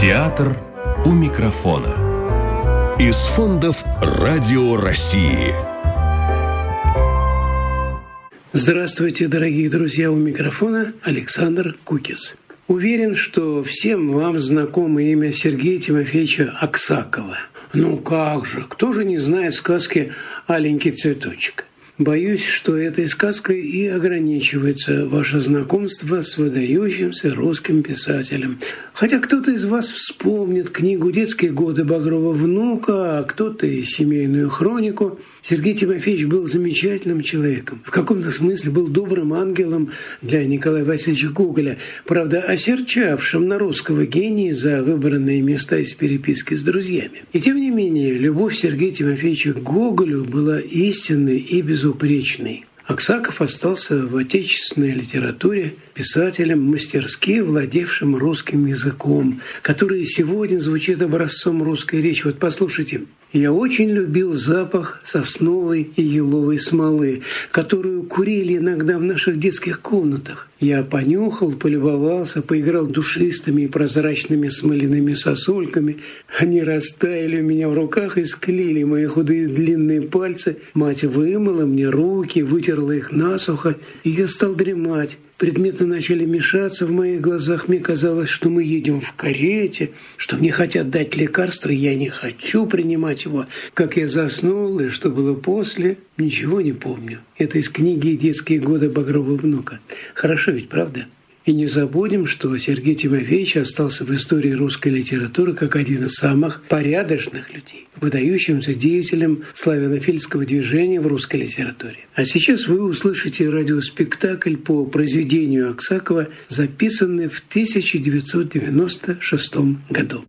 Театр у микрофона. Из фондов «Радио России». Здравствуйте, дорогие друзья! У микрофона Александр Кукис. Уверен, что всем вам знакомо имя Сергея Тимофеевича Аксакова. Ну как же, кто же не знает сказки «Аленький цветочек». Боюсь, что этой сказкой и ограничивается ваше знакомство с выдающимся русским писателем. Хотя кто-то из вас вспомнит книгу «Детские годы Багрова внука», а кто-то и «Семейную хронику». Сергей Тимофеевич был замечательным человеком. В каком-то смысле был добрым ангелом для Николая Васильевича Гоголя. Правда, осерчавшим на русского гения за выбранные места из переписки с друзьями. И тем не менее, любовь Сергея Тимофеевича к Гоголю была истинной и безусловной безупречный. Аксаков остался в отечественной литературе писателем, мастерски владевшим русским языком, который сегодня звучит образцом русской речи. Вот послушайте, я очень любил запах сосновой и еловой смолы, которую курили иногда в наших детских комнатах. Я понюхал, полюбовался, поиграл душистыми и прозрачными смоляными сосульками. Они растаяли у меня в руках и склеили мои худые длинные пальцы. Мать вымыла мне руки, вытерла их насухо, и я стал дремать предметы начали мешаться в моих глазах. Мне казалось, что мы едем в карете, что мне хотят дать лекарство, я не хочу принимать его. Как я заснул и что было после, ничего не помню. Это из книги «Детские годы Багрова внука». Хорошо ведь, правда? И не забудем, что Сергей Тимофеевич остался в истории русской литературы как один из самых порядочных людей, выдающимся деятелем славянофильского движения в русской литературе. А сейчас вы услышите радиоспектакль по произведению Аксакова, записанный в 1996 году.